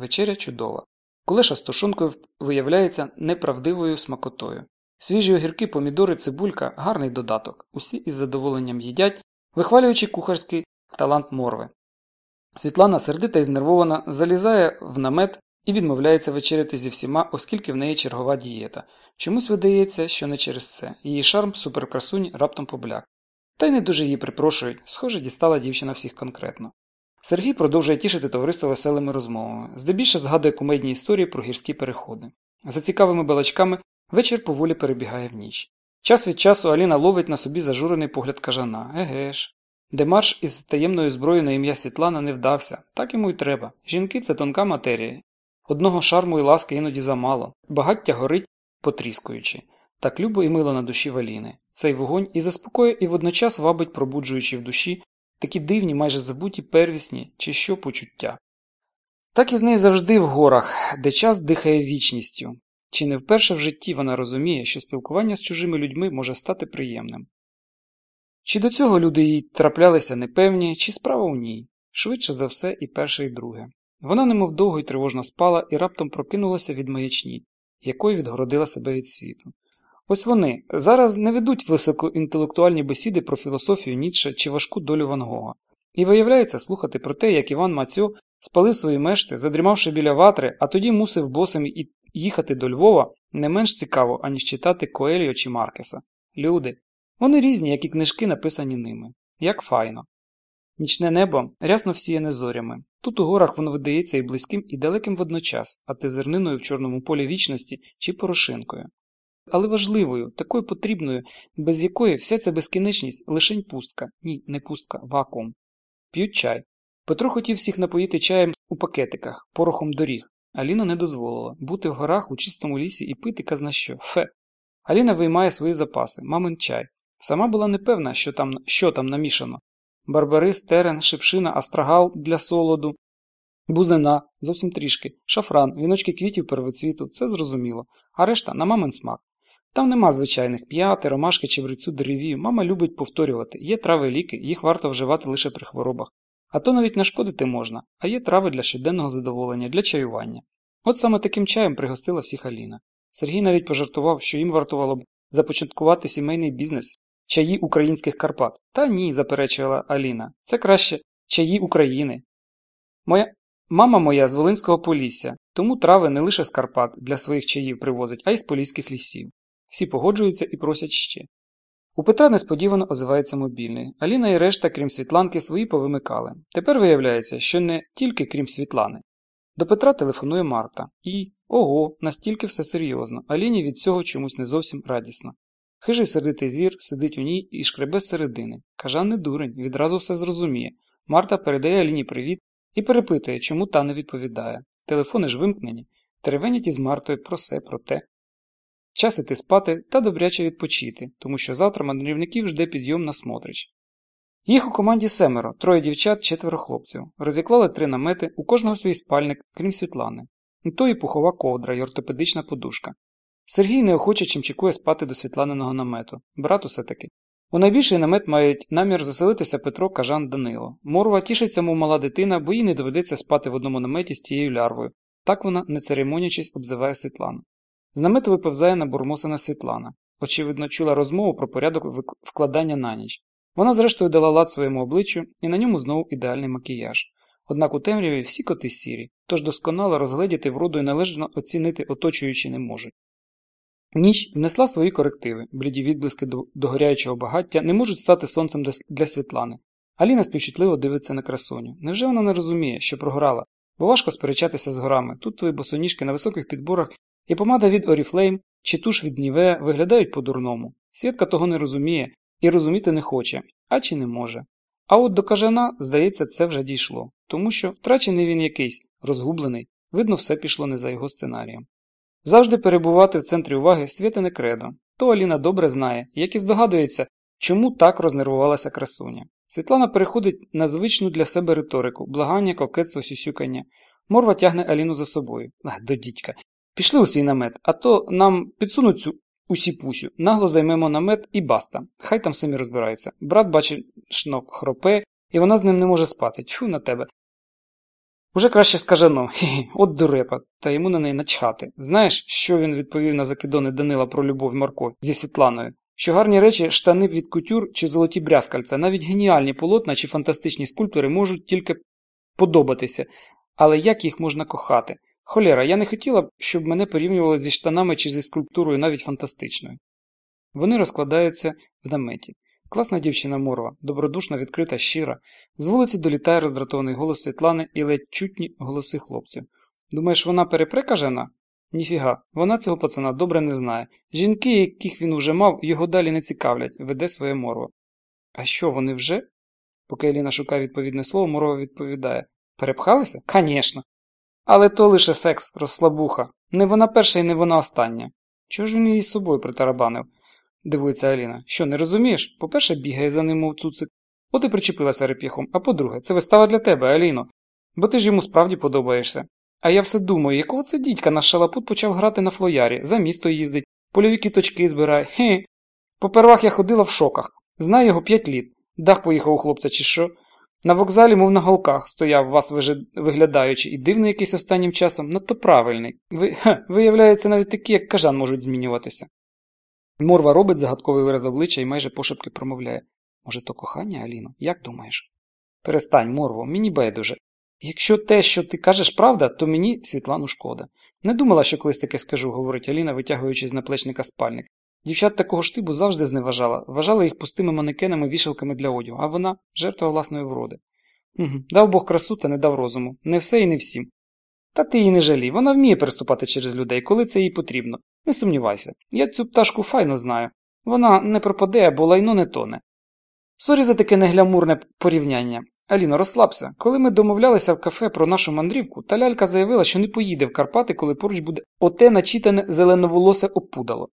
вечеря чудова. Кулеша з тушонкою виявляється неправдивою смакотою. Свіжі огірки, помідори, цибулька гарний додаток. Усі із задоволенням їдять, вихвалюючи кухарський талант морви. Світлана, сердита і знервована, залізає в намет і відмовляється вечеряти зі всіма, оскільки в неї чергова дієта. Чомусь видається, що не через це. Її шарм суперкрасунь раптом побляк. Та й не дуже її припрошують, схоже, дістала дівчина всіх конкретно. Сергій продовжує тішити товариство веселими розмовами, здебільше згадує кумедні історії про гірські переходи. За цікавими балачками вечір поволі перебігає в ніч. Час від часу Аліна ловить на собі зажурений погляд кажана. Еге ж. Демарш із таємною зброєю на ім'я Світлана не вдався, так йому й треба. Жінки це тонка матерія. Одного шарму і ласки іноді замало, багаття горить, потріскуючи. Так любо і мило на душі Валіни. Цей вогонь і заспокоює, і водночас вабить, пробуджуючи в душі такі дивні, майже забуті первісні чи що почуття. Так і з неї завжди в горах, де час дихає вічністю. Чи не вперше в житті вона розуміє, що спілкування з чужими людьми може стати приємним. Чи до цього люди їй траплялися непевні, чи справа у ній, швидше за все, і перше, і друге. Вона немов довго й тривожно спала і раптом прокинулася від маячні, якою відгородила себе від світу. Ось вони зараз не ведуть високоінтелектуальні бесіди про філософію Ніцше чи важку долю Ван Гога. І виявляється слухати про те, як Іван Мацьо спалив свої мешти, задрімавши біля ватри, а тоді мусив босим і їхати до Львова не менш цікаво, аніж читати Коеліо чи Маркеса. Люди. Вони різні, як і книжки, написані ними. Як файно. Нічне небо рясно всіяне зорями. Тут у горах воно видається і близьким, і далеким водночас, а ти зерниною в чорному полі вічності чи порошинкою. Але важливою, такою потрібною, без якої вся ця безкінечність лишень пустка, ні, не пустка, вакуум. П'ють чай. Петро хотів всіх напоїти чаєм у пакетиках, порохом доріг. Аліна не дозволила бути в горах у чистому лісі і пити казна що. Фе. Аліна виймає свої запаси, мамин чай. Сама була непевна, що там що там намішано. Барбарис, терен, шипшина, астрагал для солоду, бузина, зовсім трішки, шафран, віночки квітів первоцвіту це зрозуміло, а решта на мамин смак. Там нема звичайних п'яти, ромашки чи брицю деревію. Мама любить повторювати є трави ліки, їх варто вживати лише при хворобах. А то навіть нашкодити можна, а є трави для щоденного задоволення, для чаювання. От саме таким чаєм пригостила всіх Аліна. Сергій навіть пожартував, що їм вартувало б започаткувати сімейний бізнес, чаї українських Карпат. Та ні, заперечувала Аліна. Це краще чаї України. Моя мама моя з Волинського Полісся, тому трави не лише з Карпат для своїх чаїв привозить, а й з поліських лісів. Всі погоджуються і просять ще. У Петра несподівано озивається мобільний. Аліна і решта, крім Світланки, свої повимикали. Тепер виявляється, що не тільки крім Світлани. До Петра телефонує Марта. І ого, настільки все серйозно, Аліні від цього чомусь не зовсім радісно. Хижий сердитий зір сидить у ній і шкребе з середини. Кажан не дурень, відразу все зрозуміє. Марта передає Аліні привіт і перепитує, чому та не відповідає. Телефони ж вимкнені. Теревенять із Мартою про все, про те. Час іти спати та добряче відпочити, тому що завтра мандрівників жде підйом на Смотрич. Їх у команді семеро, троє дівчат, четверо хлопців. Розіклали три намети, у кожного свій спальник, крім Світлани. У тої пухова ковдра й ортопедична подушка. Сергій неохоче чимчикує спати до світланиного намету. Брат усе таки. У найбільший намет мають намір заселитися Петро Кажан Данило. Морва тішиться, мов мала дитина, бо їй не доведеться спати в одному наметі з тією лярвою. Так вона, не церемонячись, обзиває Світлану. З намету виповзає набурмосена Світлана. Очевидно, чула розмову про порядок вкладання на ніч. Вона, зрештою, дала лад своєму обличчю, і на ньому знову ідеальний макіяж. Однак у темряві всі коти сірі, тож досконало розгледіти вроду і належно оцінити оточуючи не можуть. Ніч внесла свої корективи, бліді відблиски догоряючого багаття не можуть стати сонцем для Світлани. Аліна співчутливо дивиться на красуню. Невже вона не розуміє, що програла? Бо важко сперечатися з горами. Тут твої босоніжки на високих підборах і помада від Oriflame чи туш від Ніве виглядають по-дурному. Свідка того не розуміє і розуміти не хоче, а чи не може. А от до кажана, здається, це вже дійшло, тому що втрачений він якийсь, розгублений, видно, все пішло не за його сценарієм. Завжди перебувати в центрі уваги святине кредо, то Аліна добре знає, як і здогадується, чому так рознервувалася красуня. Світлана переходить на звичну для себе риторику, благання, кокетство, сюсюкання. Морва тягне Аліну за собою. А, до. Пішли у свій намет, а то нам підсунуть цю усі пусю. Нагло займемо намет і баста. Хай там самі розбираються. Брат бачить шнок хропе, і вона з ним не може спати. Тьфу на тебе. Уже краще скажено, хі от дурепа, та йому на неї начхати. Знаєш, що він відповів на закидони Данила про любов морков зі Світланою? Що гарні речі, штани від кутюр чи золоті брязкальця, навіть геніальні полотна чи фантастичні скульптори можуть тільки подобатися, але як їх можна кохати? Холєра, я не хотіла б, щоб мене порівнювали зі штанами чи зі скульптурою навіть фантастичною. Вони розкладаються в наметі. Класна дівчина Морва, добродушна, відкрита, щира. З вулиці долітає роздратований голос Світлани і ледь чутні голоси хлопців. Думаєш, вона перепрекажена? Ніфіга, вона цього пацана добре не знає. Жінки, яких він уже мав, його далі не цікавлять, веде своє морво. А що, вони вже? Поки Еліна шукає відповідне слово, Морова відповідає Перепхалися? Звісно. Але то лише секс, розслабуха. Не вона перша і не вона остання. Чого ж він її з собою притарабанив? дивується Аліна. Що, не розумієш? По-перше, бігає за ним, мов цуцик. От і причепилася реп'яхом, а по-друге, це вистава для тебе, Аліно. Бо ти ж йому справді подобаєшся. А я все думаю, якого це дідька наш шалапут почав грати на флоярі, за місто їздить, польові кіточки збирає. Хе. Попервах я ходила в шоках. Знаю його п'ять літ. Дах поїхав у хлопця, чи що. На вокзалі, мов на голках, стояв вас виглядаючи, і дивний якийсь останнім часом, надто правильний. Ви, ха, виявляється, навіть такі, як кажан, можуть змінюватися. Морва робить загадковий вираз обличчя і майже пошепки промовляє Може, то кохання, Аліно? Як думаєш? Перестань, Морво, мені байдуже. Якщо те, що ти кажеш, правда, то мені Світлану шкода. Не думала, що колись таке скажу, говорить Аліна, витягуючи з наплечника спальник. Дівчат такого штибу завжди зневажала, вважала їх пустими манекенами вішалками для одягу, а вона жертва власної вроди. Угу. Дав Бог красу, та не дав розуму. Не все і не всім. Та ти її не жалій, вона вміє переступати через людей, коли це їй потрібно. Не сумнівайся, я цю пташку файно знаю. Вона не пропаде, бо лайно не тоне. Sorry за таке неглямурне порівняння. Аліно, розслабся. Коли ми домовлялися в кафе про нашу мандрівку, та лялька заявила, що не поїде в Карпати, коли поруч буде оте начитане зеленоволосе опудало.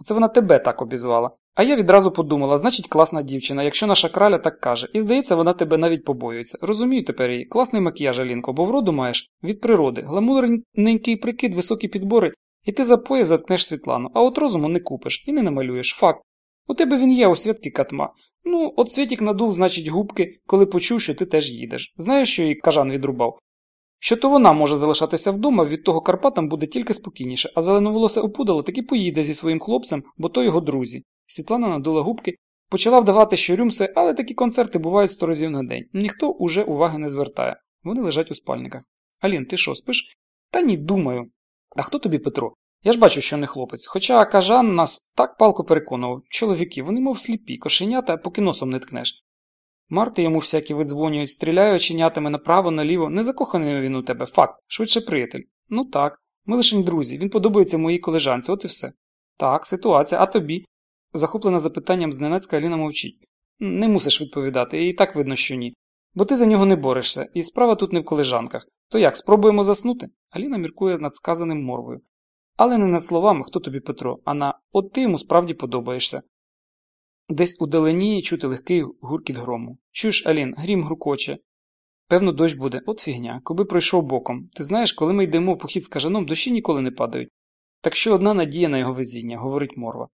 Оце вона тебе так обізвала. А я відразу подумала, значить, класна дівчина, якщо наша краля так каже, і здається, вона тебе навіть побоюється. Розумію тепер її. Класний макіяж, Алінко, бо вроду маєш від природи, гламурненький прикид, високі підбори, і ти за пояс заткнеш Світлану, а от розуму не купиш і не намалюєш. Факт. У тебе він є у святки катма. Ну, от Світік надув, значить, губки, коли почув, що ти теж їдеш. Знаєш, що їй кажан відрубав? Що то вона може залишатися вдома, від того Карпатам буде тільки спокійніше, а зеленоволосе опудало таки поїде зі своїм хлопцем, бо то його друзі. Світлана надула губки, почала вдавати, що рюмсе, але такі концерти бувають сто разів на день. Ніхто уже уваги не звертає. Вони лежать у спальниках. Алін, ти що, спиш? Та ні, думаю. А хто тобі Петро? Я ж бачу, що не хлопець. Хоча кажан нас так палко переконував. Чоловіки, вони, мов сліпі, кошенята, поки носом не ткнеш. Марти йому всякі видзвонюють, стріляють оченятами направо, наліво. Не закоханий він у тебе, факт, швидше приятель. Ну так, ми лише друзі, він подобається моїй колежанці, от і все. Так, ситуація, а тобі? Захоплена запитанням зненацька Аліна мовчить. Не мусиш відповідати, і так видно, що ні. Бо ти за нього не борешся, і справа тут не в колежанках. То як, спробуємо заснути? Аліна міркує над сказаним морвою. Але не над словами, хто тобі Петро, а на от ти йому справді подобаєшся. Десь у далині чути легкий гуркіт грому. Чуєш, Алін, грім грукоче. Певно, дощ буде, от фігня, коби пройшов боком. Ти знаєш, коли ми йдемо в похід з кажаном, дощі ніколи не падають. Так що одна надія на його везіння, говорить морва.